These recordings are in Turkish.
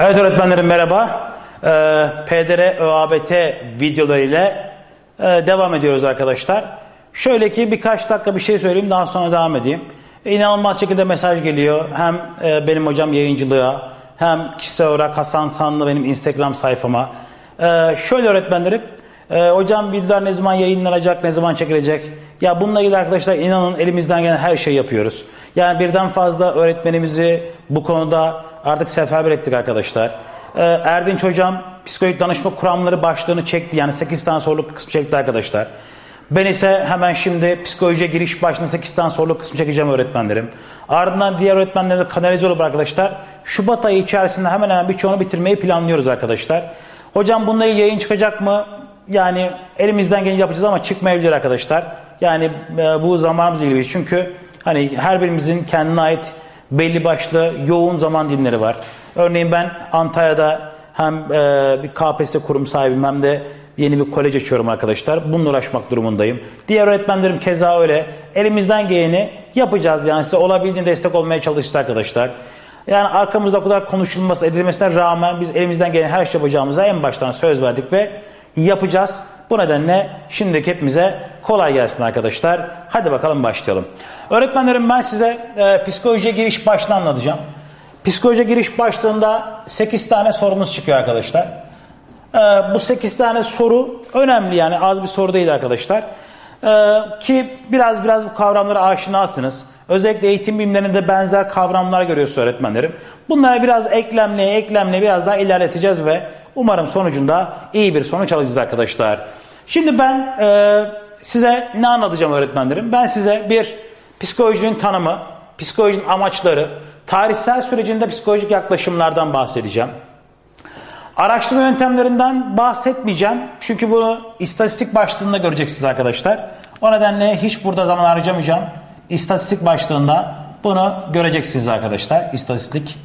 Evet öğretmenlerim merhaba. Ee, PDR ÖABT videolarıyla e, devam ediyoruz arkadaşlar. Şöyle ki birkaç dakika bir şey söyleyeyim daha sonra devam edeyim. E, inanılmaz şekilde mesaj geliyor. Hem e, benim hocam yayıncılığa hem kişisel olarak Hasan Sanlı benim Instagram sayfama. E, şöyle öğretmenlerim e, hocam videolar ne zaman yayınlanacak, ne zaman çekilecek? Ya bununla ilgili arkadaşlar inanın elimizden gelen her şeyi yapıyoruz. Yani birden fazla öğretmenimizi bu konuda artık seferber ettik arkadaşlar. Ee, Erdinç hocam psikolojik danışma kuramları başlığını çekti. Yani 8 tane soruluk kısmı çekti arkadaşlar. Ben ise hemen şimdi psikolojiye giriş başlığında 8 tane soruluk kısmı çekeceğim öğretmenlerim. Ardından diğer öğretmenlerle kanalize olur arkadaşlar. Şubat ayı içerisinde hemen hemen birçoğunu bitirmeyi planlıyoruz arkadaşlar. Hocam bununla yayın çıkacak mı? Yani elimizden geleni yapacağız ama çıkmayabilir arkadaşlar. Yani e, bu zamanımız ilgili. Çünkü hani her birimizin kendine ait belli başlı yoğun zaman dilimleri var. Örneğin ben Antalya'da hem e, bir KPSS kurum sahibim hem de yeni bir kolej açıyorum arkadaşlar. Bununla uğraşmak durumundayım. Diğer öğretmenlerim keza öyle. Elimizden geleni yapacağız yani size olabildiğince destek olmaya çalışacağız arkadaşlar. Yani arkamızda o kadar konuşulması edilmesine rağmen biz elimizden gelen her şey yapacağımıza en baştan söz verdik ve yapacağız. Bu nedenle şimdiki hepimize kolay gelsin arkadaşlar. Hadi bakalım başlayalım. Öğretmenlerim ben size e, psikolojiye giriş başlığını anlatacağım. Psikolojiye giriş başlığında 8 tane sorumuz çıkıyor arkadaşlar. E, bu 8 tane soru önemli yani az bir soru değil arkadaşlar. E, ki biraz biraz bu kavramlara aşinasınız. Özellikle eğitim bilimlerinde benzer kavramlar görüyorsunuz öğretmenlerim. Bunları biraz eklemleye eklemleye biraz daha ilerleteceğiz ve umarım sonucunda iyi bir sonuç alacağız arkadaşlar. Şimdi ben e, size ne anlatacağım öğretmenlerim? Ben size bir psikolojinin tanımı, psikolojinin amaçları, tarihsel sürecinde psikolojik yaklaşımlardan bahsedeceğim. Araştırma yöntemlerinden bahsetmeyeceğim. Çünkü bunu istatistik başlığında göreceksiniz arkadaşlar. O nedenle hiç burada zaman harcamayacağım. İstatistik başlığında bunu göreceksiniz arkadaşlar. İstatistik.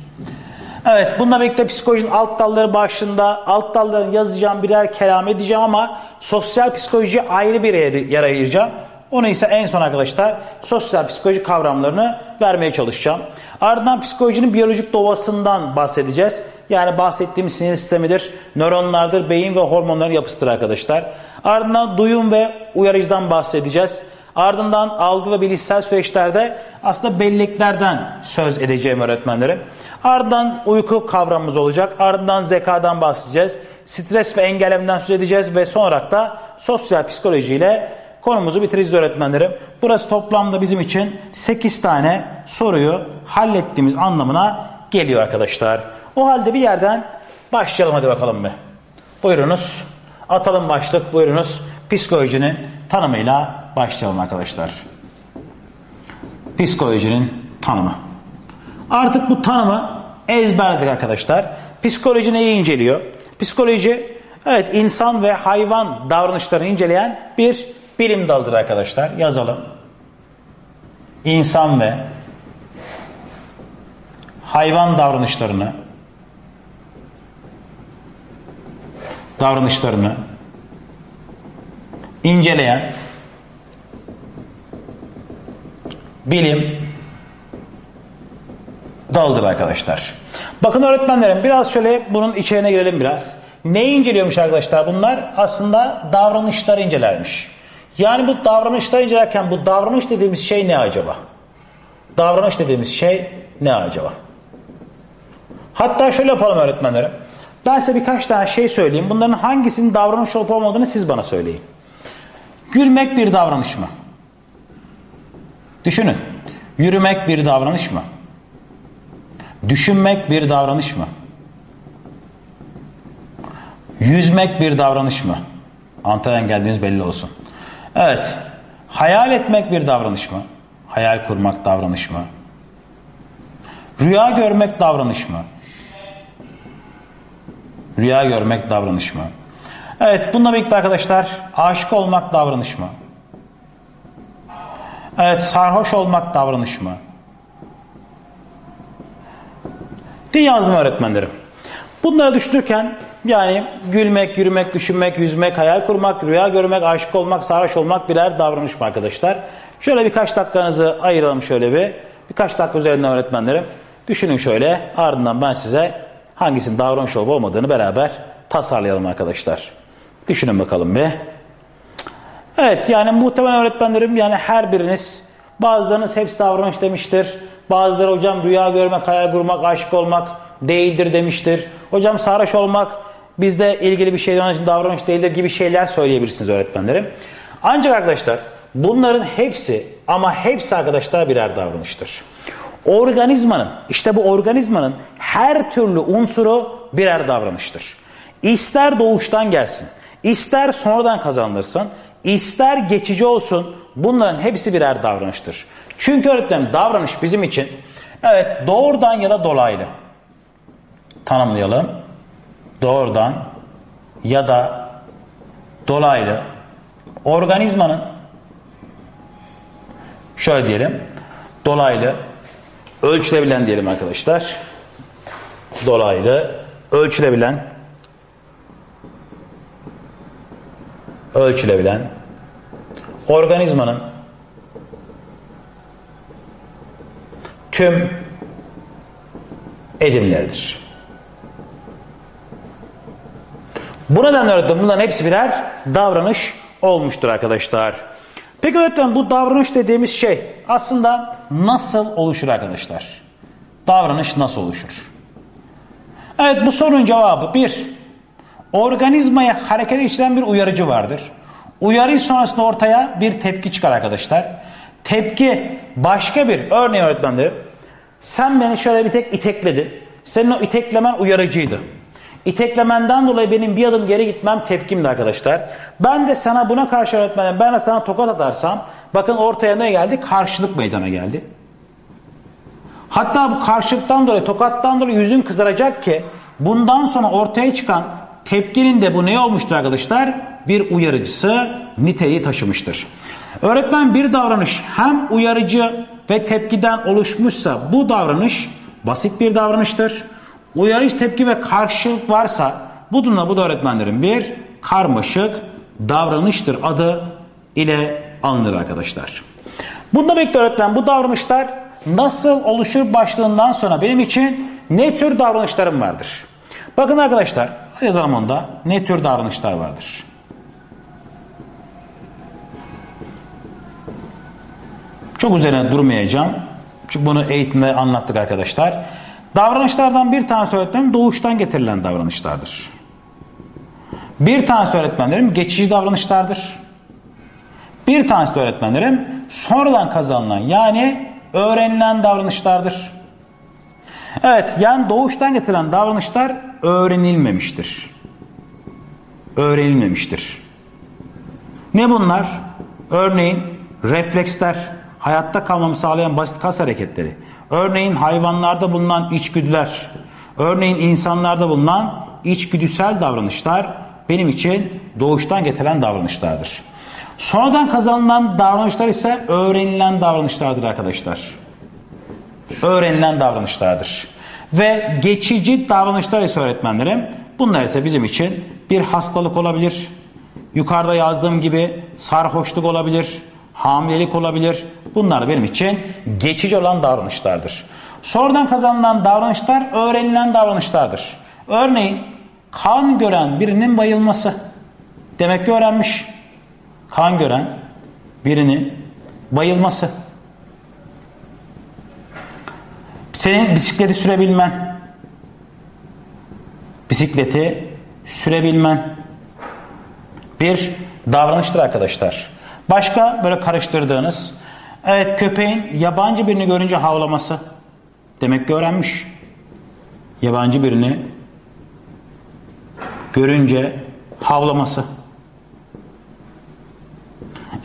Evet bununla birlikte psikolojinin alt dalları başlığında alt dallarını yazacağım birer kelam edeceğim ama sosyal psikoloji ayrı bir yer ayıracağım. Onu ise en son arkadaşlar sosyal psikoloji kavramlarını vermeye çalışacağım. Ardından psikolojinin biyolojik doğasından bahsedeceğiz. Yani bahsettiğim sinir sistemidir, nöronlardır, beyin ve hormonların yapısıdır arkadaşlar. Ardından duyum ve uyarıcıdan bahsedeceğiz. Ardından algı ve bilişsel süreçlerde aslında belleklerden söz edeceğim öğretmenlerim. Ardından uyku kavramımız olacak. Ardından zekadan bahsedeceğiz. Stres ve engellemeden söz edeceğiz ve sonra da sosyal psikolojiyle konumuzu bitireceğiz öğretmenlerim. Burası toplamda bizim için 8 tane soruyu hallettiğimiz anlamına geliyor arkadaşlar. O halde bir yerden başlayalım hadi bakalım be. Buyurunuz. Atalım başlık buyurunuz. Psikolojinin tanımıyla başlayalım arkadaşlar. Psikolojinin tanımı. Artık bu tanımı ezberledik arkadaşlar. Psikoloji neyi inceliyor? Psikoloji evet insan ve hayvan davranışlarını inceleyen bir bilim dalıdır arkadaşlar. Yazalım. İnsan ve hayvan davranışlarını davranışlarını inceleyen bilim dalıdır arkadaşlar. Bakın öğretmenlerim biraz şöyle bunun içeriğine girelim biraz. Neyi inceliyormuş arkadaşlar bunlar? Aslında davranışları incelermiş. Yani bu davranışları incelerken bu davranış dediğimiz şey ne acaba? Davranış dediğimiz şey ne acaba? Hatta şöyle yapalım öğretmenlerim. Ben size birkaç tane şey söyleyeyim. Bunların hangisinin davranış olup olmadığını siz bana söyleyin. Gülmek bir davranış mı? Düşünün. Yürümek bir davranış mı? Düşünmek bir davranış mı? Yüzmek bir davranış mı? Antalya'dan geldiğiniz belli olsun. Evet. Hayal etmek bir davranış mı? Hayal kurmak davranış mı? Rüya görmek davranış mı? Rüya görmek davranış mı? Evet bununla birlikte arkadaşlar aşık olmak davranış mı? Evet sarhoş olmak davranış mı? diye yazdım öğretmenlerim. Bunları düşünürken yani gülmek, yürümek, düşünmek, yüzmek, hayal kurmak, rüya görmek, aşık olmak, sarhoş olmak birer davranış mı arkadaşlar? Şöyle birkaç dakikanızı ayıralım şöyle bir. Birkaç dakika üzerinden öğretmenlerim. Düşünün şöyle ardından ben size hangisinin davranış olup olmadığını beraber tasarlayalım arkadaşlar. Düşünün bakalım bir. Evet yani muhtemelen öğretmenlerim yani her biriniz bazılarınız hepsi davranış demiştir. Bazıları hocam rüya görmek, hayal kurmak, aşık olmak değildir demiştir. Hocam sarhoş olmak bizde ilgili bir şey davranış değildir gibi şeyler söyleyebilirsiniz öğretmenlerim. Ancak arkadaşlar bunların hepsi ama hepsi arkadaşlar birer davranıştır. Organizmanın işte bu organizmanın her türlü unsuru birer davranıştır. İster doğuştan gelsin, ister sonradan kazanılırsın, ister geçici olsun bunların hepsi birer davranıştır. Çünkü öğretmenim davranış bizim için evet doğrudan ya da dolaylı tanımlayalım. Doğrudan ya da dolaylı organizmanın şöyle diyelim dolaylı ölçülebilen diyelim arkadaşlar. Dolaylı ölçülebilen ölçülebilen organizmanın tüm edimleridir. Bu nedenle öğretmen bunların hepsi birer davranış olmuştur arkadaşlar. Peki öğretmen bu davranış dediğimiz şey aslında nasıl oluşur arkadaşlar? Davranış nasıl oluşur? Evet bu sorunun cevabı bir, organizmaya hareket geçiren bir uyarıcı vardır. Uyarı sonrasında ortaya bir tepki çıkar arkadaşlar. Tepki başka bir örneğin öğretmenlerim sen beni şöyle bir tek itekledin. Senin o iteklemen uyarıcıydı. İteklemenden dolayı benim bir adım geri gitmem tepkimdi arkadaşlar. Ben de sana buna karşı öğretmenim ben de sana tokat atarsam bakın ortaya ne geldi? Karşılık meydana geldi. Hatta bu karşılıktan dolayı tokattan dolayı yüzün kızaracak ki bundan sonra ortaya çıkan tepkinin de bu ne olmuştur arkadaşlar? Bir uyarıcısı niteyi taşımıştır. Öğretmen bir davranış hem uyarıcı ve tepkiden oluşmuşsa bu davranış basit bir davranıştır. Uyarıcı tepki ve karşılık varsa bu durumda bu da öğretmenlerin bir karmaşık davranıştır adı ile alınır arkadaşlar. Bunda bekle öğretmen bu davranışlar nasıl oluşur başlığından sonra benim için ne tür davranışlarım vardır? Bakın arkadaşlar yazalım onda ne tür davranışlar vardır? Çok üzerine durmayacağım. Çünkü bunu eğitimde anlattık arkadaşlar. Davranışlardan bir tanesi öğretmenim doğuştan getirilen davranışlardır. Bir tanesi öğretmenlerim geçici davranışlardır. Bir tanesi öğretmenlerim sonradan kazanılan yani öğrenilen davranışlardır. Evet yani doğuştan getirilen davranışlar öğrenilmemiştir. Öğrenilmemiştir. Ne bunlar? Örneğin refleksler, hayatta kalmamı sağlayan basit kas hareketleri. Örneğin hayvanlarda bulunan içgüdüler. Örneğin insanlarda bulunan içgüdüsel davranışlar benim için doğuştan getirilen davranışlardır. Sonradan kazanılan davranışlar ise öğrenilen davranışlardır arkadaşlar. Öğrenilen davranışlardır. Ve geçici davranışlar ise öğretmenlerim bunlar ise bizim için bir hastalık olabilir. Yukarıda yazdığım gibi sarhoşluk olabilir, hamilelik olabilir. Bunlar benim için geçici olan davranışlardır. Sonradan kazanılan davranışlar öğrenilen davranışlardır. Örneğin kan gören birinin bayılması. Demek ki öğrenmiş. Kan gören birinin bayılması. Senin bisikleti sürebilmen. Bisikleti sürebilmen. Bir davranıştır arkadaşlar. Başka böyle karıştırdığınız evet köpeğin yabancı birini görünce havlaması. Demek ki öğrenmiş. Yabancı birini görünce havlaması.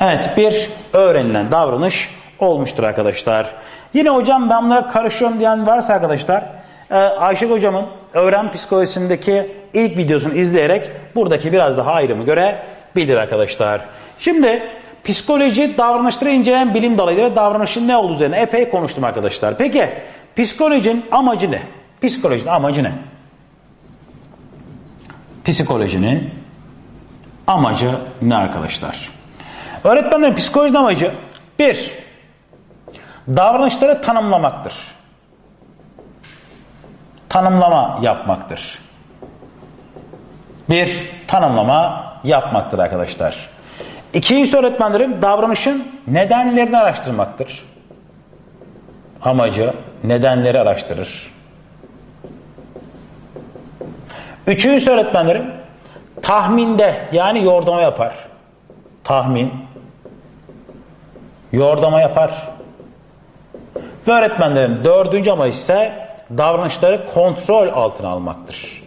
Evet bir öğrenilen davranış olmuştur arkadaşlar. Yine hocam ben bunlara karışıyorum diyen varsa arkadaşlar e, Ayşe hocamın öğren psikolojisindeki ilk videosunu izleyerek buradaki biraz daha ayrımı görebilir arkadaşlar. Şimdi psikoloji davranışları inceleyen bilim dalıyla davranışın ne olduğu üzerine epey konuştum arkadaşlar. Peki psikolojinin amacı ne? Psikolojinin amacı ne? Psikolojinin amacı ne arkadaşlar? Öğretmenlerin psikolojinin amacı bir, davranışları tanımlamaktır. tanımlama yapmaktır. Bir tanımlama yapmaktır arkadaşlar. İkinci öğretmenlerim davranışın nedenlerini araştırmaktır. Amacı nedenleri araştırır. Üçüncü öğretmenlerim tahminde yani yordama yapar. Tahmin, yordama yapar. Ve öğretmenlerin dördüncü amacı ise davranışları kontrol altına almaktır.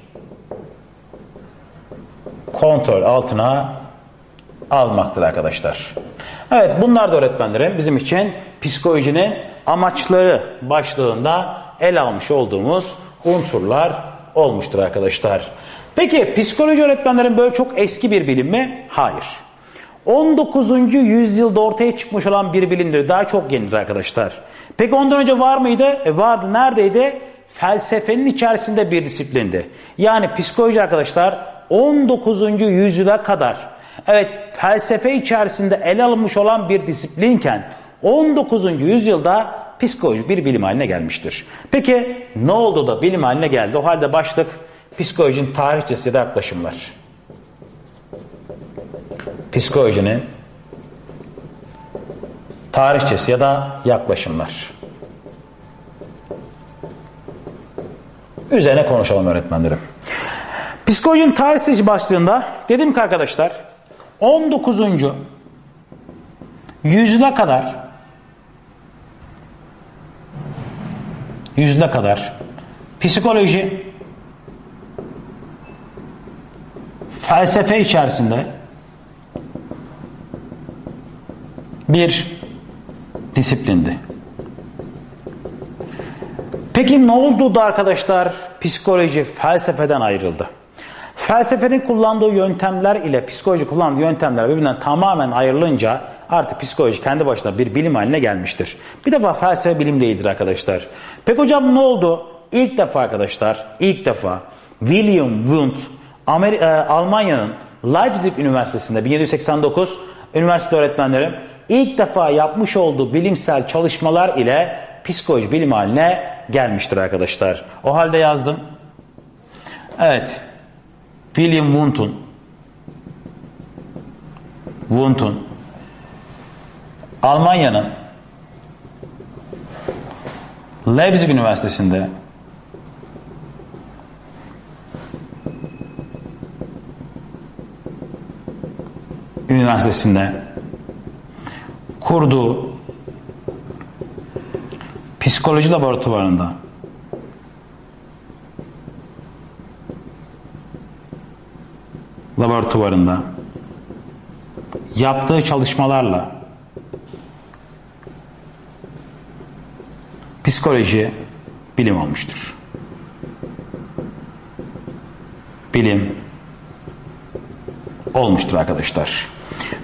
Kontrol altına almaktır arkadaşlar. Evet bunlar da öğretmenlerim bizim için psikolojinin amaçları başlığında ele almış olduğumuz unsurlar olmuştur arkadaşlar. Peki psikoloji öğretmenlerin böyle çok eski bir bilim mi? Hayır. 19. yüzyılda ortaya çıkmış olan bir bilimdir. Daha çok yenidir arkadaşlar. Peki ondan önce var mıydı? E vardı. Neredeydi? Felsefenin içerisinde bir disiplindi. Yani psikoloji arkadaşlar 19. yüzyıla kadar evet felsefe içerisinde ele alınmış olan bir disiplinken 19. yüzyılda psikoloji bir bilim haline gelmiştir. Peki ne oldu da bilim haline geldi? O halde başlık psikolojinin tarihçesi da yaklaşımlar. Psikolojinin tarihçesi ya da yaklaşımlar. Üzerine konuşalım öğretmenlerim. Psikolojinin tarihçesi başlığında dedim ki arkadaşlar 19. yüzyıla kadar yüzyıla kadar psikoloji felsefe içerisinde bir disiplindi. Peki ne oldu da arkadaşlar psikoloji felsefeden ayrıldı? Felsefenin kullandığı yöntemler ile psikoloji kullandığı yöntemler birbirinden tamamen ayrılınca artık psikoloji kendi başına bir bilim haline gelmiştir. Bir defa felsefe bilim değildir arkadaşlar. Peki hocam ne oldu? İlk defa arkadaşlar, ilk defa William Wundt e, Almanya'nın Leipzig Üniversitesi'nde 1789 üniversite öğretmenlerim ilk defa yapmış olduğu bilimsel çalışmalar ile psikoloji bilim haline gelmiştir arkadaşlar. O halde yazdım. Evet. William Wundt'un Wundt'un Almanya'nın Leipzig Üniversitesi'nde Üniversitesi'nde kurduğu psikoloji laboratuvarında laboratuvarında yaptığı çalışmalarla psikoloji bilim olmuştur. Bilim olmuştur arkadaşlar.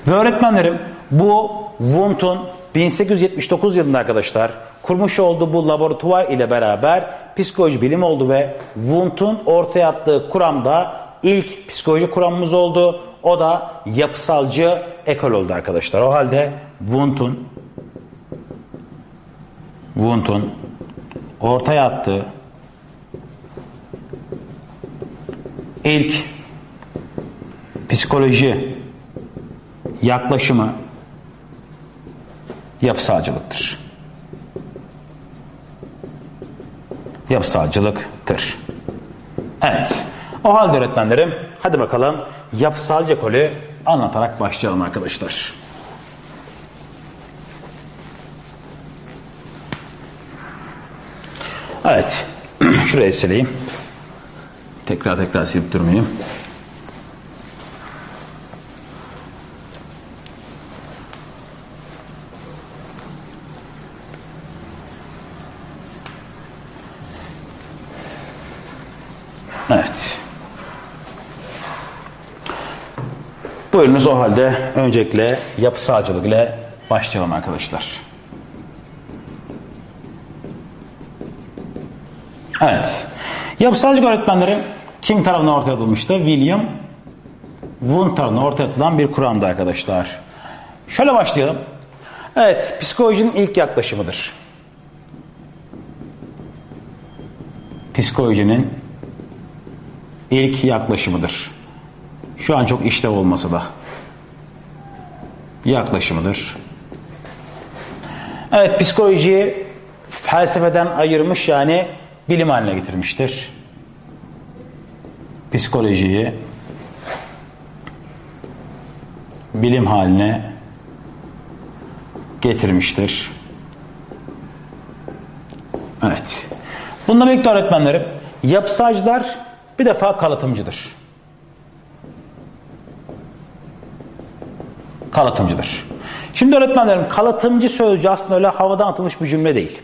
Ve öğretmenlerim bu Wundt'un 1879 yılında arkadaşlar kurmuş olduğu bu laboratuvar ile beraber psikoloji bilim oldu ve Wundt'un ortaya attığı kuramda ilk psikoloji kuramımız oldu. O da yapısalcı ekol oldu arkadaşlar. O halde Wundt'un Wundt'un ortaya attığı ilk psikoloji yaklaşımı yapısalcılıktır. Yapısalcılıktır. Evet. O halde öğretmenlerim hadi bakalım yapısalcı ekolü anlatarak başlayalım arkadaşlar. Evet. Şurayı sileyim. Tekrar tekrar silip durmayayım. Evet. Buyurunuz o halde öncelikle yapısalcılık ile başlayalım arkadaşlar. Evet. Yapısalcılık öğretmenleri kim tarafından ortaya atılmıştı? William Wundt tarafından ortaya atılan bir kuramdı arkadaşlar. Şöyle başlayalım. Evet, psikolojinin ilk yaklaşımıdır. psikolojinin ilk yaklaşımıdır. Şu an çok işlev olmasa da yaklaşımıdır. Evet psikolojiyi felsefeden ayırmış yani bilim haline getirmiştir. Psikolojiyi bilim haline getirmiştir. Evet. Bununla birlikte öğretmenlerim yapısalcılar bir defa kalıtımcıdır. Kalıtımcıdır. Şimdi öğretmenlerim kalıtımcı sözcüğü aslında öyle havadan atılmış bir cümle değil.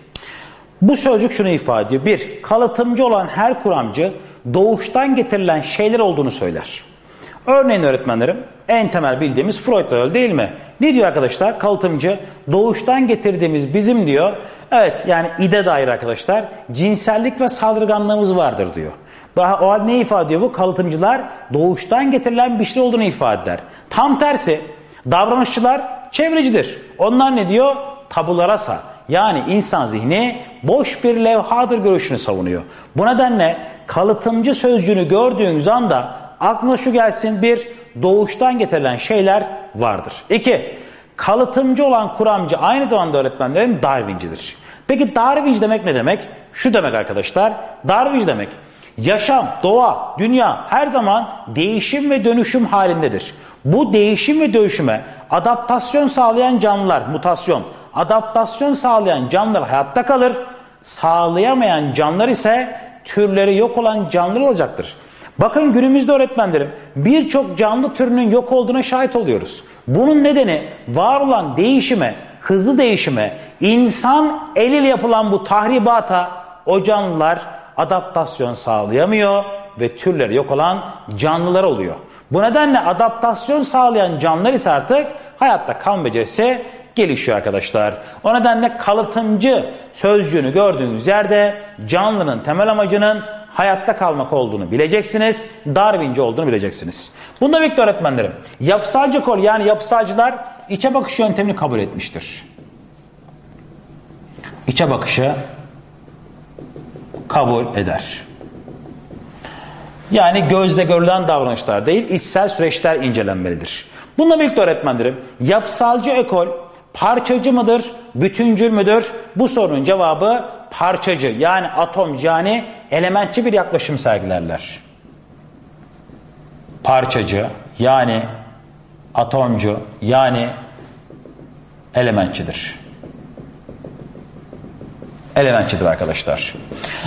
Bu sözcük şunu ifade ediyor. Bir, kalıtımcı olan her kuramcı doğuştan getirilen şeyler olduğunu söyler. Örneğin öğretmenlerim en temel bildiğimiz Freud öyle değil mi? Ne diyor arkadaşlar? Kalıtımcı doğuştan getirdiğimiz bizim diyor. Evet yani ide dair arkadaşlar cinsellik ve saldırganlığımız vardır diyor. Daha o halde ne ifade ediyor bu? Kalıtımcılar doğuştan getirilen bir şey olduğunu ifade eder. Tam tersi davranışçılar çevrecidir. Onlar ne diyor? Tabularasa yani insan zihni boş bir levhadır görüşünü savunuyor. Bu nedenle kalıtımcı sözcüğünü gördüğünüz anda aklına şu gelsin bir doğuştan getirilen şeyler vardır. İki kalıtımcı olan kuramcı aynı zamanda öğretmenlerim Darwin'cidir. Peki Darwinci demek ne demek? Şu demek arkadaşlar. Darwinci demek yaşam, doğa, dünya her zaman değişim ve dönüşüm halindedir. Bu değişim ve dönüşüme adaptasyon sağlayan canlılar, mutasyon, adaptasyon sağlayan canlılar hayatta kalır. Sağlayamayan canlılar ise türleri yok olan canlılar olacaktır. Bakın günümüzde öğretmenlerim birçok canlı türünün yok olduğuna şahit oluyoruz. Bunun nedeni var olan değişime, hızlı değişime, insan eliyle yapılan bu tahribata o canlılar adaptasyon sağlayamıyor ve türleri yok olan canlılar oluyor. Bu nedenle adaptasyon sağlayan canlılar ise artık hayatta kalma becerisi gelişiyor arkadaşlar. O nedenle kalıtımcı sözcüğünü gördüğünüz yerde canlının temel amacının hayatta kalmak olduğunu bileceksiniz. Darwinci olduğunu bileceksiniz. Bunda birlikte öğretmenlerim yapısalcı kol yani yapısalcılar içe bakış yöntemini kabul etmiştir. İçe bakışı kabul eder. Yani gözle görülen davranışlar değil, içsel süreçler incelenmelidir. Bununla birlikte öğretmenlerim, yapısalcı ekol parçacı mıdır, bütüncül müdür? Bu sorunun cevabı parçacı yani atom yani elementçi bir yaklaşım sergilerler. Parçacı yani atomcu yani elementçidir. Elementçidir arkadaşlar.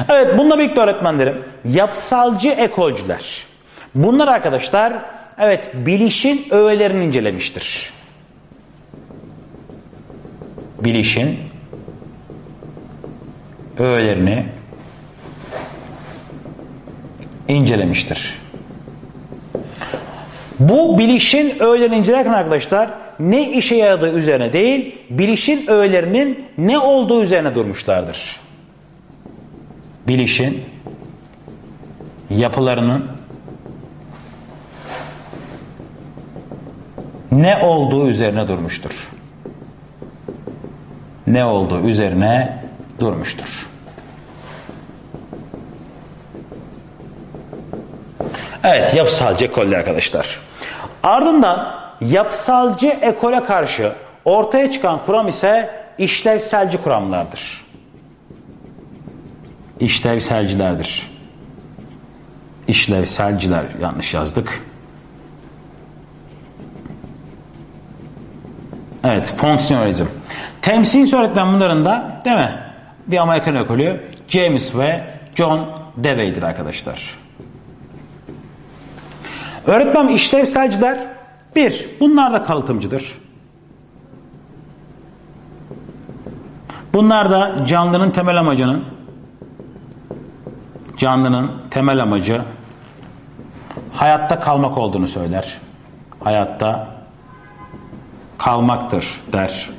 Evet bununla birlikte öğretmenlerim yapısalcı ekolcüler. Bunlar arkadaşlar evet bilişin öğelerini incelemiştir. Bilişin öğelerini incelemiştir. Bu bilişin öğelerini incelerken arkadaşlar ne işe yaradığı üzerine değil, bilişin öğelerinin ne olduğu üzerine durmuşlardır. Bilişin yapılarının ne olduğu üzerine durmuştur. Ne olduğu üzerine durmuştur. Evet yapısalcı ekolde arkadaşlar. Ardından yapısalcı ekole karşı ortaya çıkan kuram ise işlevselci kuramlardır. İşlevselcilerdir. İşlevselciler yanlış yazdık. Evet, fonksiyonalizm. Temsil öğretmen bunların da değil mi? Bir Amerikan ekolü James ve John Dewey'dir arkadaşlar. Öğretmen işlevselciler bir, bunlar da kalıtımcıdır. Bunlar da canlının temel amacının canlının temel amacı hayatta kalmak olduğunu söyler. Hayatta kalmaktır der.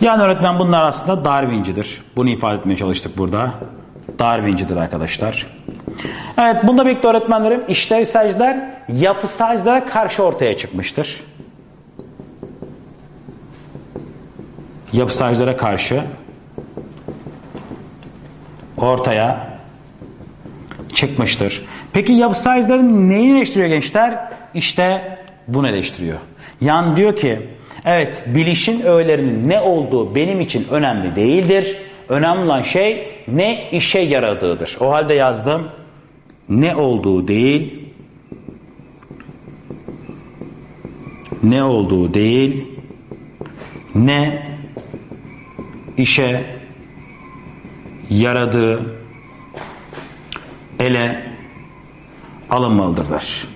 Yani öğretmen bunlar aslında Darwin'cidir. Bunu ifade etmeye çalıştık burada. Darwin'cidir arkadaşlar. Evet bunda birlikte öğretmenlerim işlevselciler yapısalcılara karşı ortaya çıkmıştır. Yapısalcılara karşı ortaya çıkmıştır. Peki yapısaycıların neyi eleştiriyor gençler? İşte bunu eleştiriyor. Yan diyor ki evet bilişin öğelerinin ne olduğu benim için önemli değildir. Önemli olan şey ne işe yaradığıdır. O halde yazdım. Ne olduğu değil, ne olduğu değil, ne işe yaradığı ele alınmalıdırlar.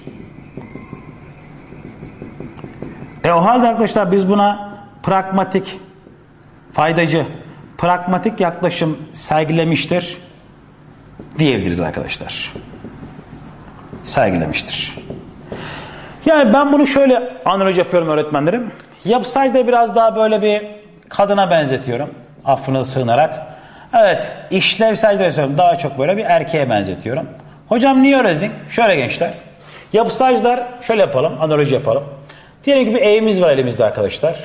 E o halde arkadaşlar biz buna pragmatik, faydacı, pragmatik yaklaşım sergilemiştir diyebiliriz arkadaşlar. Sergilemiştir. Yani ben bunu şöyle analoji yapıyorum öğretmenlerim. Yapısayda biraz daha böyle bir kadına benzetiyorum. Affına sığınarak. Evet işlevsel versiyon daha çok böyle bir erkeğe benzetiyorum. Hocam niye öyle dedin? Şöyle gençler. Yapısaycılar şöyle yapalım analoji yapalım. Diyelim ki bir evimiz var elimizde arkadaşlar.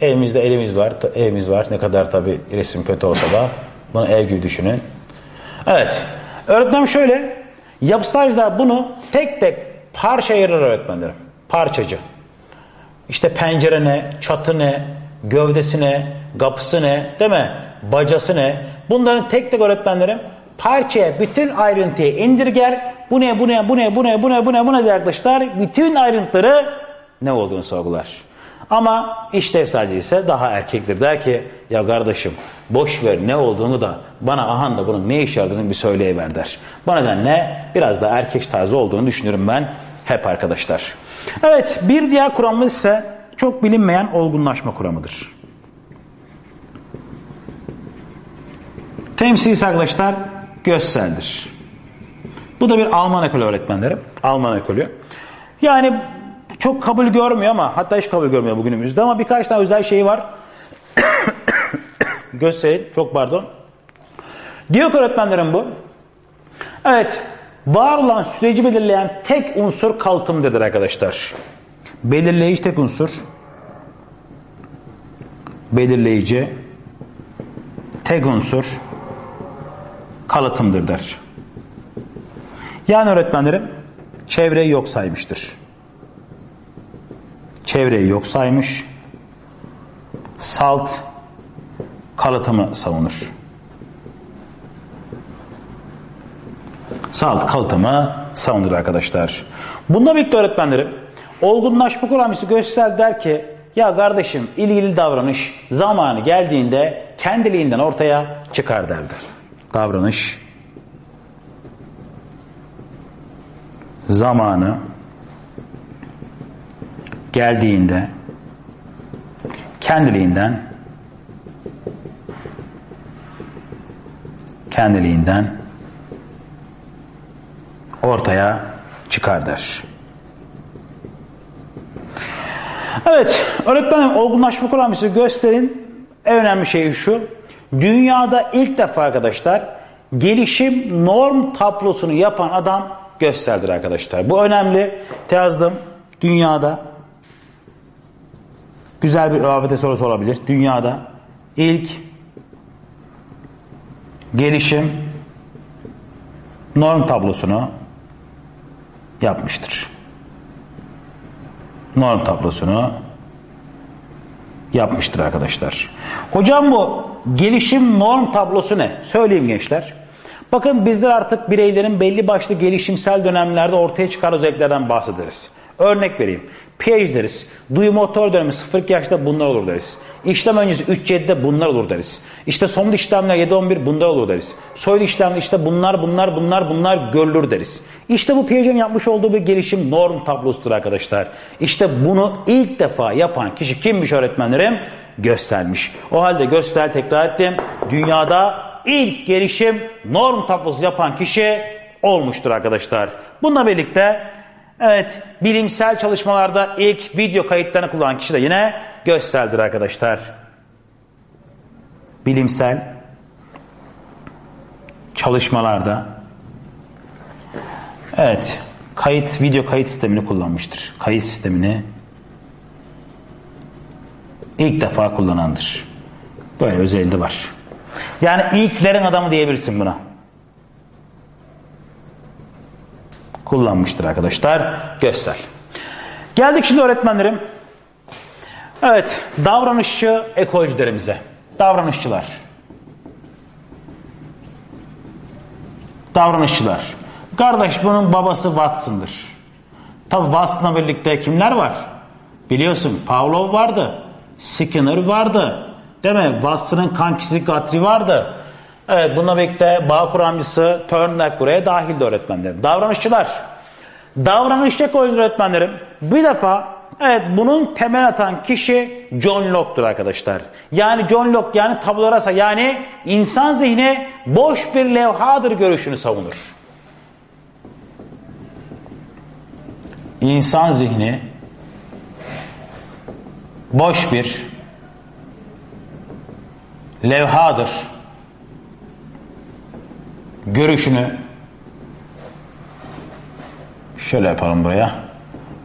Evimizde elimiz var, evimiz var. Ne kadar tabi resim kötü olsa da bunu ev gibi düşünün. Evet. Öğretmenim şöyle. Yapısaycılar bunu tek tek parça ayırır öğretmenlerim. Parçacı. İşte pencere ne, çatı ne, gövdesi ne, kapısı ne, değil mi? Bacası ne? Bunların tek tek öğretmenlerim parçaya bütün ayrıntıyı indirger. Bu ne, bu ne, bu ne, bu ne, bu ne, bu ne, bu ne diye arkadaşlar bütün ayrıntıları ne olduğunu sorgular. Ama işlevselci ise daha erkektir. Der ki ya kardeşim boş ver ne olduğunu da bana ahan da bunun ne iş yaradığını bir söyleyiver der. Bu nedenle biraz da erkek tarzı olduğunu düşünüyorum ben hep arkadaşlar. Evet bir diğer kuramımız ise çok bilinmeyen olgunlaşma kuramıdır. Temsilcisi arkadaşlar Gössel'dir. Bu da bir Alman ekolü öğretmenlerim. Alman ekolü. Yani çok kabul görmüyor ama hatta hiç kabul görmüyor bugünümüzde ama birkaç tane özel şeyi var. Göstereyim. Çok pardon. Diyor ki öğretmenlerim bu. Evet. Var olan süreci belirleyen tek unsur kalıtımdır arkadaşlar. Belirleyici tek unsur. Belirleyici tek unsur kalıtımdır der. Yani öğretmenlerim çevreyi yok saymıştır çevreyi yok saymış, salt kalıtımı savunur. Salt kalıtımı savunur arkadaşlar. Bunda birlikte öğretmenlerim olgunlaşma kuramcısı göster der ki ya kardeşim ilgili davranış zamanı geldiğinde kendiliğinden ortaya çıkar derdir. Davranış zamanı geldiğinde kendiliğinden kendiliğinden ortaya çıkar der. Evet, öğretmenim olgunlaşma kuramcısı gösterin. En önemli şey şu. Dünyada ilk defa arkadaşlar gelişim norm tablosunu yapan adam gösterdir arkadaşlar. Bu önemli. Yazdım. Dünyada Güzel bir ÖABT sorusu olabilir. Dünyada ilk gelişim norm tablosunu yapmıştır. Norm tablosunu yapmıştır arkadaşlar. Hocam bu gelişim norm tablosu ne? Söyleyeyim gençler. Bakın bizler artık bireylerin belli başlı gelişimsel dönemlerde ortaya çıkan özelliklerden bahsederiz. Örnek vereyim. PH deriz. Duyu motor dönemi 0 yaşta bunlar olur deriz. İşlem öncesi 3-7'de bunlar olur deriz. İşte somut işlemler 7-11 bunlar olur deriz. Soylu işlemler işte bunlar bunlar bunlar bunlar görülür deriz. İşte bu Piaget'in yapmış olduğu bir gelişim norm tablosudur arkadaşlar. İşte bunu ilk defa yapan kişi kimmiş öğretmenlerim? Göstermiş. O halde göster tekrar ettim. Dünyada ilk gelişim norm tablosu yapan kişi olmuştur arkadaşlar. Bununla birlikte Evet, bilimsel çalışmalarda ilk video kayıtlarını kullanan kişi de yine Gössel'dir arkadaşlar. Bilimsel çalışmalarda evet, kayıt video kayıt sistemini kullanmıştır. Kayıt sistemini ilk defa kullanandır. Böyle özelliği var. Yani ilklerin adamı diyebilirsin buna. Kullanmıştır arkadaşlar. Göster. Geldik şimdi öğretmenlerim. Evet, davranışçı ekolojilerimize. Davranışçılar. Davranışçılar. Kardeş bunun babası Watson'dır. Tabi Watson'la birlikte kimler var? Biliyorsun Pavlov vardı. Skinner vardı. Değil mi? Watson'ın kankisi Guthrie vardı. Evet bununla birlikte bağ kuramcısı Turner buraya dahildi öğretmenlerim. Davranışçılar. Davranışçı ekoloji öğretmenlerim. Bir defa evet bunun temel atan kişi John Locke'dur arkadaşlar. Yani John Locke yani tabula rasa yani insan zihni boş bir levhadır görüşünü savunur. İnsan zihni boş bir levhadır görüşünü şöyle yapalım buraya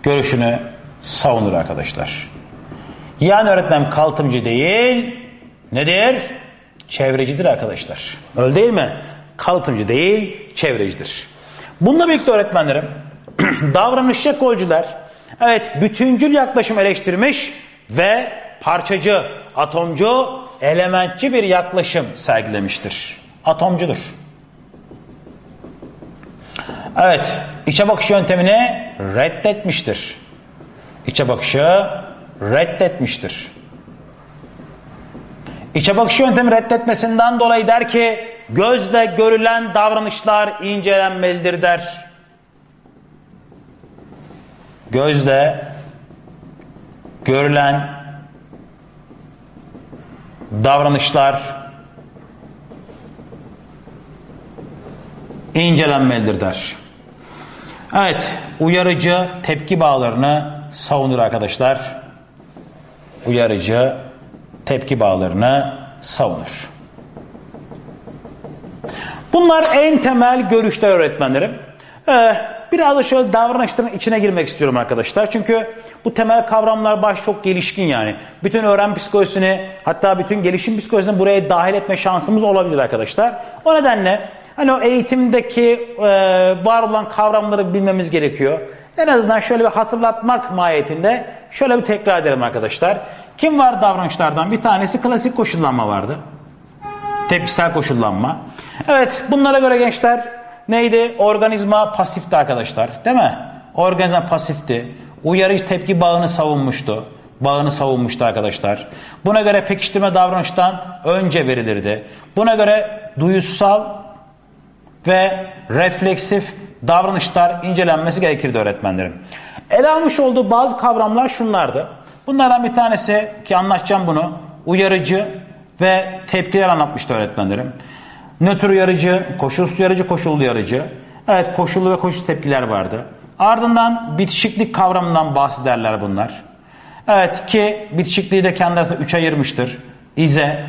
görüşünü savunur arkadaşlar. Yani öğretmen kaltımcı değil nedir? Çevrecidir arkadaşlar. Öyle değil mi? Kaltımcı değil çevrecidir. Bununla birlikte öğretmenlerim davranışçı ekolcüler evet bütüncül yaklaşım eleştirmiş ve parçacı, atomcu, elementçi bir yaklaşım sergilemiştir. Atomcudur. Evet, içe bakış yöntemini reddetmiştir. İçe bakışı reddetmiştir. İçe bakış yöntemi reddetmesinden dolayı der ki gözle görülen davranışlar incelenmelidir der. Gözle görülen davranışlar incelenmelidir der. Evet, uyarıcı tepki bağlarını savunur arkadaşlar. Uyarıcı tepki bağlarını savunur. Bunlar en temel görüşler öğretmenlerim. Ee, biraz da şöyle davranışların içine girmek istiyorum arkadaşlar. Çünkü bu temel kavramlar baş çok gelişkin yani. Bütün öğren psikolojisini hatta bütün gelişim psikolojisini buraya dahil etme şansımız olabilir arkadaşlar. O nedenle hani o eğitimdeki e, var olan kavramları bilmemiz gerekiyor. En azından şöyle bir hatırlatmak mahiyetinde şöyle bir tekrar edelim arkadaşlar. Kim var davranışlardan? Bir tanesi klasik koşullanma vardı. Tepkisel koşullanma. Evet bunlara göre gençler neydi? Organizma pasifti arkadaşlar. Değil mi? Organizma pasifti. Uyarıcı tepki bağını savunmuştu. Bağını savunmuştu arkadaşlar. Buna göre pekiştirme davranıştan önce verilirdi. Buna göre duyusal ve refleksif davranışlar incelenmesi gerekirdi öğretmenlerim. Ele almış olduğu bazı kavramlar şunlardı. Bunlardan bir tanesi ki anlatacağım bunu uyarıcı ve tepkiler anlatmıştı öğretmenlerim. Nötr uyarıcı, koşulsuz uyarıcı, koşullu uyarıcı. Evet koşullu ve koşulsuz tepkiler vardı. Ardından bitişiklik kavramından bahsederler bunlar. Evet ki bitişikliği de kendi arasında üç ayırmıştır. İze,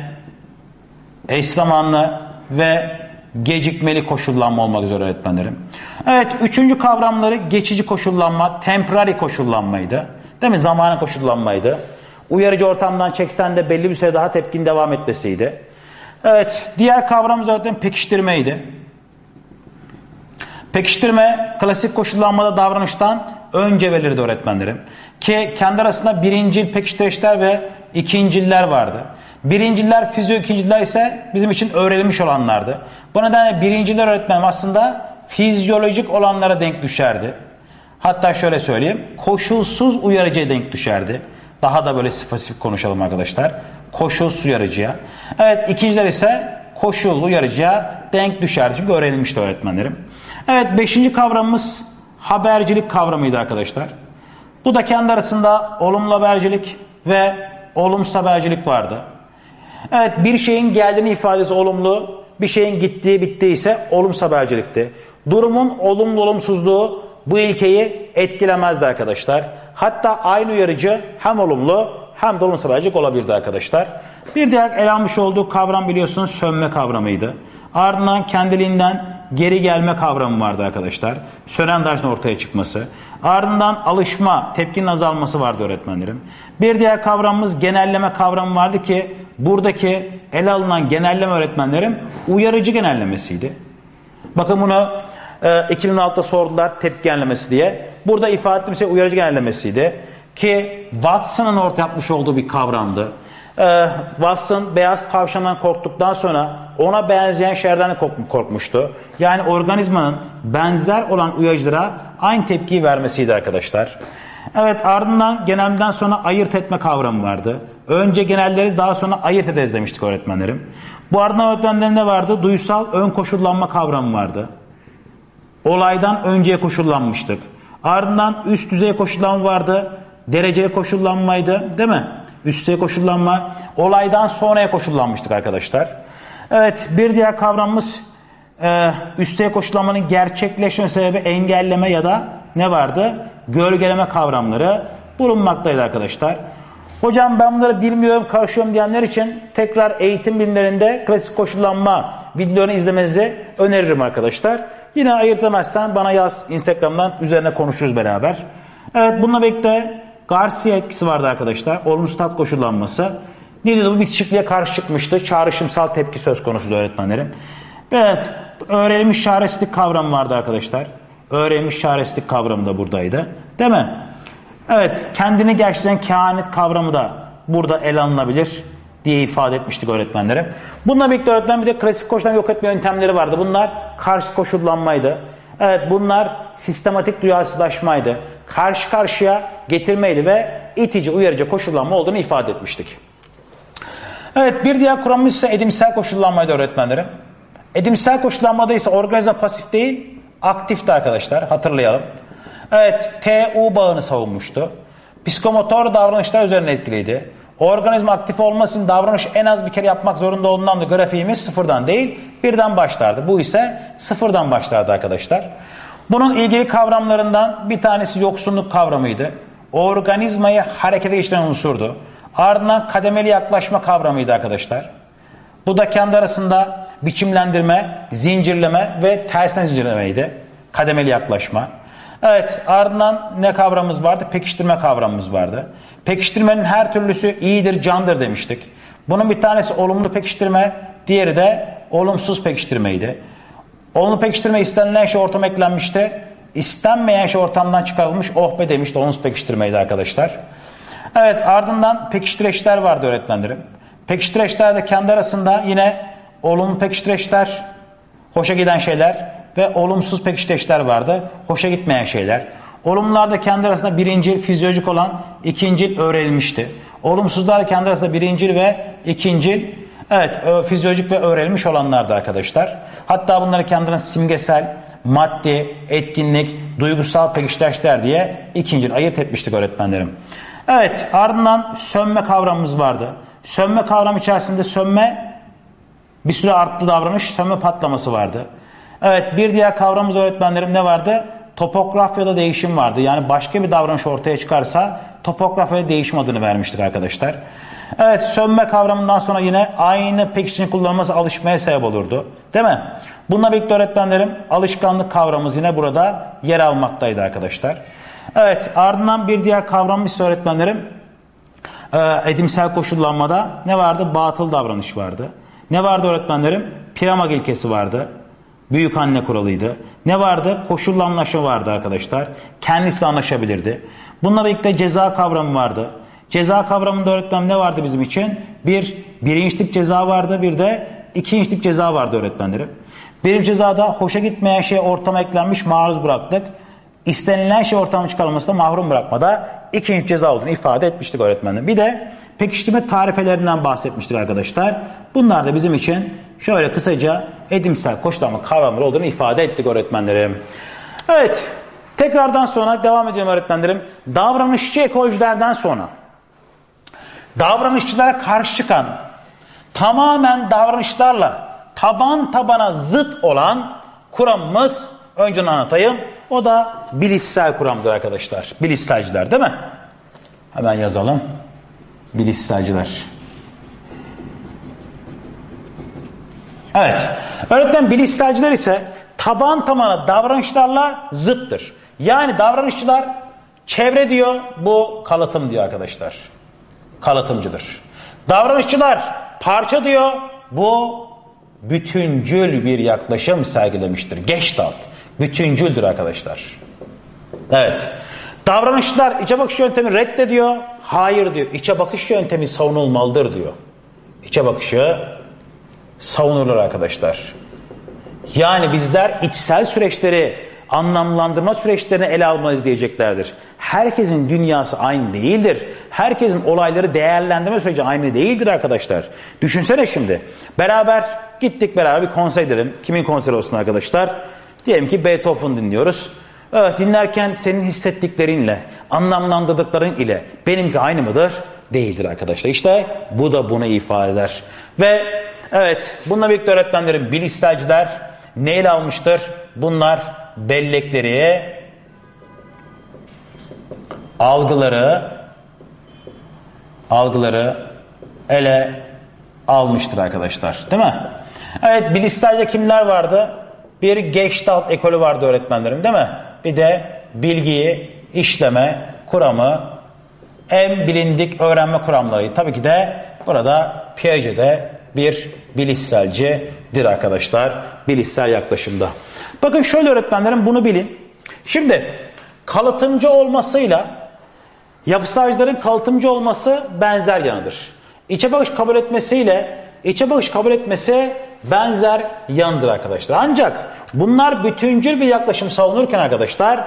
eş zamanlı ve gecikmeli koşullanma olmak üzere öğretmenlerim. Evet üçüncü kavramları geçici koşullanma, temporary koşullanmaydı. Değil mi? Zamana koşullanmaydı. Uyarıcı ortamdan çeksen de belli bir süre daha tepkin devam etmesiydi. Evet diğer kavram zaten pekiştirmeydi. Pekiştirme klasik koşullanmada davranıştan önce verirdi öğretmenlerim. Ki kendi arasında birincil pekiştirişler ve ikinciller vardı. Birinciler fizyo, ikinciler ise bizim için öğrenilmiş olanlardı. Bu nedenle birinciler öğretmenim aslında fizyolojik olanlara denk düşerdi. Hatta şöyle söyleyeyim, koşulsuz uyarıcıya denk düşerdi. Daha da böyle spesifik konuşalım arkadaşlar. Koşulsuz uyarıcıya. Evet ikinciler ise koşullu uyarıcıya denk düşerdi. Çünkü öğrenilmişti öğretmenlerim. Evet beşinci kavramımız habercilik kavramıydı arkadaşlar. Bu da kendi arasında olumlu habercilik ve olumsuz habercilik vardı. Evet bir şeyin geldiğini ifadesi olumlu, bir şeyin gittiği bittiyse olumsuz habercilikti. Durumun olumlu olumsuzluğu bu ilkeyi etkilemezdi arkadaşlar. Hatta aynı uyarıcı hem olumlu hem de olumsuz habercilik olabilirdi arkadaşlar. Bir diğer ele almış olduğu kavram biliyorsunuz sönme kavramıydı. Ardından kendiliğinden geri gelme kavramı vardı arkadaşlar. Sönen taşın ortaya çıkması. Ardından alışma, tepkinin azalması vardı öğretmenlerim. Bir diğer kavramımız genelleme kavramı vardı ki buradaki ele alınan genelleme öğretmenlerim uyarıcı genellemesiydi. Bakın bunu E, 2006'da sordular tepki genellemesi diye. Burada ifade ettiğim şey uyarıcı genellemesiydi. Ki Watson'ın ortaya yapmış olduğu bir kavramdı. Ee, Watson beyaz tavşandan korktuktan sonra ona benzeyen şeylerden de korkmuştu. Yani organizmanın benzer olan uyarıcılara aynı tepkiyi vermesiydi arkadaşlar. Evet ardından genelden sonra ayırt etme kavramı vardı. Önce genelleri daha sonra ayırt ederiz demiştik öğretmenlerim. Bu ardından öğretmenlerin ne vardı? Duysal ön koşullanma kavramı vardı. Olaydan önceye koşullanmıştık. Ardından üst düzey koşullanma vardı. Dereceli koşullanmaydı değil mi? Üst düzey koşullanma. Olaydan sonraya koşullanmıştık arkadaşlar. Evet bir diğer kavramımız e, üst düzey koşullanmanın gerçekleşme sebebi engelleme ya da ne vardı? Gölgeleme kavramları bulunmaktaydı arkadaşlar. Hocam ben bunları bilmiyorum, karışıyorum diyenler için tekrar eğitim bilimlerinde klasik koşullanma videolarını izlemenizi öneririm arkadaşlar. Yine ayırt edemezsen bana yaz Instagram'dan üzerine konuşuruz beraber. Evet bununla birlikte Garcia etkisi vardı arkadaşlar. Olumsuz tat koşullanması. Neydi bu bitişikliğe karşı çıkmıştı. Çağrışımsal tepki söz konusu öğretmenlerim. Evet öğrenilmiş çaresizlik kavramı vardı arkadaşlar. Öğrenilmiş çaresizlik kavramı da buradaydı. Değil mi? Evet kendini gerçekten kehanet kavramı da burada ele alınabilir diye ifade etmiştik öğretmenlerim. Bununla birlikte öğretmen bir de klasik koşullan yok etme yöntemleri vardı. Bunlar karşı koşullanmaydı. Evet bunlar sistematik duyarsızlaşmaydı. Karşı karşıya getirmeydi ve itici uyarıcı koşullanma olduğunu ifade etmiştik. Evet bir diğer kuramımız ise edimsel koşullanmaydı öğretmenlerim. Edimsel koşullanmada ise organizma pasif değil aktifti arkadaşlar hatırlayalım. Evet TU bağını savunmuştu. Psikomotor davranışlar üzerine etkiliydi. Organizma aktif olması için davranış en az bir kere yapmak zorunda olduğundan da grafiğimiz sıfırdan değil birden başlardı. Bu ise sıfırdan başlardı arkadaşlar. Bunun ilgili kavramlarından bir tanesi yoksunluk kavramıydı. Organizmayı harekete geçiren unsurdu. Ardından kademeli yaklaşma kavramıydı arkadaşlar. Bu da kendi arasında biçimlendirme, zincirleme ve tersten zincirlemeydi. Kademeli yaklaşma. Evet ardından ne kavramımız vardı? Pekiştirme kavramımız vardı. Pekiştirmenin her türlüsü iyidir, candır demiştik. Bunun bir tanesi olumlu pekiştirme, diğeri de olumsuz pekiştirmeydi. Olumlu pekiştirme istenilen şey ortama eklenmişti. İstenmeyen şey ortamdan çıkarılmış oh be demişti olumsuz pekiştirmeydi arkadaşlar. Evet ardından pekiştireçler vardı öğretmenlerim. Pekiştireçler de kendi arasında yine olumlu pekiştireçler, hoşa giden şeyler ve olumsuz pekiştireçler vardı. Hoşa gitmeyen şeyler. Olumlular da kendi arasında birincil fizyolojik olan ikincil öğrenilmişti. Olumsuzlar da kendi arasında birincil ve ikincil evet fizyolojik ve öğrenilmiş olanlardı arkadaşlar. Hatta bunları kendine simgesel, maddi, etkinlik, duygusal pekiştireçler diye ikincil ayırt etmiştik öğretmenlerim. Evet ardından sönme kavramımız vardı. Sönme kavramı içerisinde sönme bir süre arttı davranış, sönme patlaması vardı. Evet bir diğer kavramımız öğretmenlerim ne vardı? Topografyada değişim vardı. Yani başka bir davranış ortaya çıkarsa topografyada değişim adını vermiştik arkadaşlar. Evet sönme kavramından sonra yine aynı pekiştirin kullanılması alışmaya sebep olurdu. Değil mi? Bununla birlikte öğretmenlerim alışkanlık kavramımız yine burada yer almaktaydı arkadaşlar. Evet ardından bir diğer kavramımız öğretmenlerim edimsel koşullanmada ne vardı? Batıl davranış vardı. Ne vardı öğretmenlerim? Piramag ilkesi vardı. Büyük anne kuralıydı. Ne vardı? Koşullu anlaşma vardı arkadaşlar. Kendisi de anlaşabilirdi. Bununla birlikte ceza kavramı vardı. Ceza kavramında öğretmen ne vardı bizim için? Bir, birinci tip ceza vardı. Bir de ikinci tip ceza vardı öğretmenlerim. Birinci cezada hoşa gitmeyen şey ortama eklenmiş maruz bıraktık. İstenilen şey ortama çıkarılmasında mahrum bırakmada ikinci ceza olduğunu ifade etmiştik öğretmenim. Bir de pekiştirme tarifelerinden bahsetmiştik arkadaşlar. Bunlar da bizim için şöyle kısaca edimsel koşullanma kavramları olduğunu ifade ettik öğretmenlerim. Evet tekrardan sonra devam ediyorum öğretmenlerim. Davranışçı ekolojilerden sonra davranışçılara karşı çıkan tamamen davranışlarla taban tabana zıt olan kuramımız önce anlatayım. O da bilişsel kuramdır arkadaşlar. Bilişselciler değil mi? Hemen yazalım. Bilişselciler. Evet. Öğretmen bilişselciler ise taban tabana davranışlarla zıttır. Yani davranışçılar çevre diyor bu kalıtım diyor arkadaşlar. Kalıtımcıdır. Davranışçılar parça diyor bu bütüncül bir yaklaşım sergilemiştir. Gestalt. Bütüncüldür arkadaşlar. Evet. Davranışlar içe bakış yöntemi reddediyor. Hayır diyor. İçe bakış yöntemi savunulmalıdır diyor. İçe bakışı savunurlar arkadaşlar. Yani bizler içsel süreçleri, anlamlandırma süreçlerini ele almalıyız diyeceklerdir. Herkesin dünyası aynı değildir. Herkesin olayları değerlendirme süreci aynı değildir arkadaşlar. Düşünsene şimdi. Beraber gittik beraber bir konser edelim. Kimin konseri olsun arkadaşlar? Diyelim ki Beethoven dinliyoruz. Evet dinlerken senin hissettiklerinle, anlamlandırdıkların ile benimki aynı mıdır? Değildir arkadaşlar. İşte bu da bunu ifade eder. Ve evet bununla birlikte öğretmenlerim bilişselciler neyle almıştır? Bunlar bellekleri, algıları, algıları ele almıştır arkadaşlar. Değil mi? Evet bilişselce kimler vardı? Bir Gestalt ekolü vardı öğretmenlerim değil mi? Bir de bilgiyi işleme kuramı, en bilindik öğrenme kuramları. Tabii ki de burada Piaget'de bir bilişselcidir arkadaşlar. Bilişsel yaklaşımda. Bakın şöyle öğretmenlerim bunu bilin. Şimdi kalıtımcı olmasıyla yapısalcıların kalıtımcı olması benzer yanıdır. İçe bakış kabul etmesiyle içe bakış kabul etmesi benzer yanıdır arkadaşlar. Ancak bunlar bütüncül bir yaklaşım savunurken arkadaşlar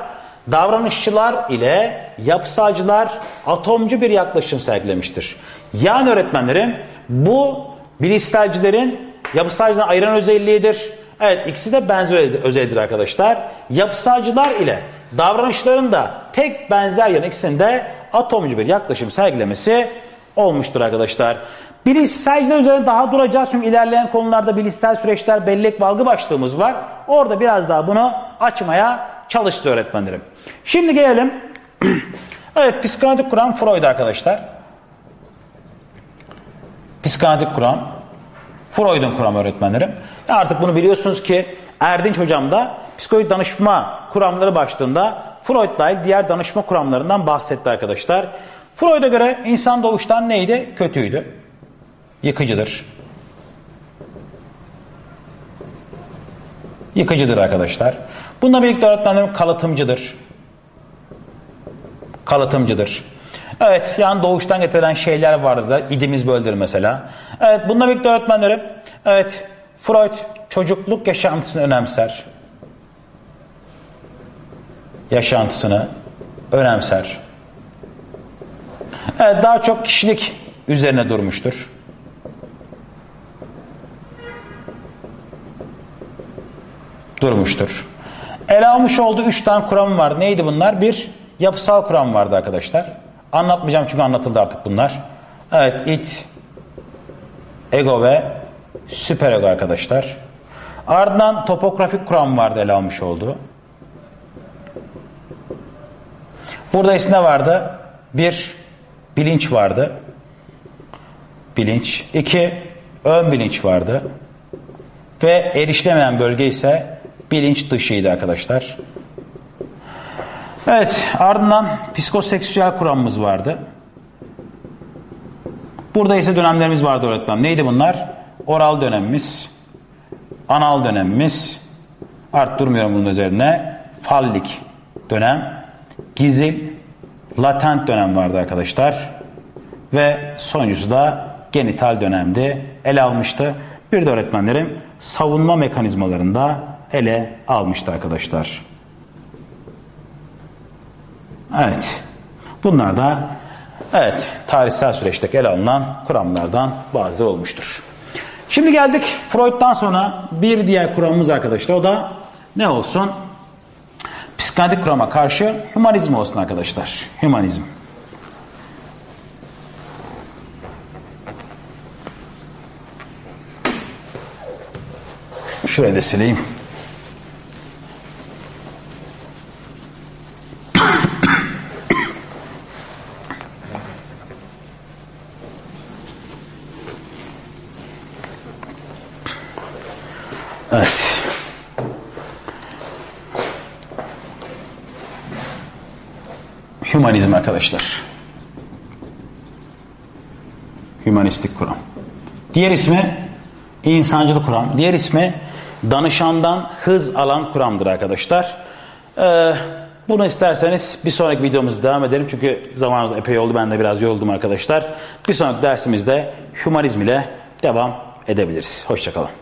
davranışçılar ile yapısalcılar atomcu bir yaklaşım sergilemiştir. Yani öğretmenlerim bu bilişselcilerin yapısalcıdan ayıran özelliğidir. Evet ikisi de benzer özelliktir arkadaşlar. Yapısalcılar ile davranışların da tek benzer yanı ikisinde atomcu bir yaklaşım sergilemesi olmuştur arkadaşlar. Bilişselciler üzerine daha duracağız çünkü ilerleyen konularda bilişsel süreçler bellek ve algı başlığımız var. Orada biraz daha bunu açmaya çalıştı öğretmenlerim. Şimdi gelelim. evet psikanalitik kuram Freud arkadaşlar. Psikanalitik kuram Freud'un kuramı öğretmenlerim. Artık bunu biliyorsunuz ki Erdinç hocam da psikolojik danışma kuramları başlığında Freud dahil diğer danışma kuramlarından bahsetti arkadaşlar. Freud'a göre insan doğuştan neydi? Kötüydü. Yıkıcıdır. Yıkıcıdır arkadaşlar. Bununla birlikte öğretmenlerim kalıtımcıdır. Kalıtımcıdır. Evet yani doğuştan getirilen şeyler vardır. İdimiz böyledir mesela. Evet bununla birlikte öğretmenlerim evet Freud çocukluk yaşantısını önemser. Yaşantısını önemser. Evet daha çok kişilik üzerine durmuştur. Durmuştur. Ele almış olduğu üç tane kuram var. Neydi bunlar? Bir, yapısal kuram vardı arkadaşlar. Anlatmayacağım çünkü anlatıldı artık bunlar. Evet, it, ego ve süperego arkadaşlar. Ardından topografik kuram vardı ele almış olduğu. Burada ise ne vardı? Bir, bilinç vardı. Bilinç. İki, ön bilinç vardı. Ve erişilemeyen bölge ise bilinç dışıydı arkadaşlar. Evet ardından psikoseksüel kuramımız vardı. Burada ise dönemlerimiz vardı öğretmenim. Neydi bunlar? Oral dönemimiz, anal dönemimiz, art durmuyorum bunun üzerine, fallik dönem, gizil, latent dönem vardı arkadaşlar. Ve sonuncusu da genital dönemdi. Ele almıştı. Bir de öğretmenlerim savunma mekanizmalarında ele almıştı arkadaşlar. Evet. Bunlar da evet tarihsel süreçte ele alınan kuramlardan bazı olmuştur. Şimdi geldik Freud'dan sonra bir diğer kuramımız arkadaşlar. O da ne olsun? Psikanalitik kurama karşı hümanizm olsun arkadaşlar. Hümanizm. Şurayı da sileyim. Evet. Hümanizm arkadaşlar. Hümanistik kuram. Diğer ismi insancılık kuram. Diğer ismi danışandan hız alan kuramdır arkadaşlar. Ee, bunu isterseniz bir sonraki videomuzda devam edelim. Çünkü zamanımız epey oldu. Ben de biraz yoruldum arkadaşlar. Bir sonraki dersimizde hümanizm ile devam edebiliriz. Hoşçakalın.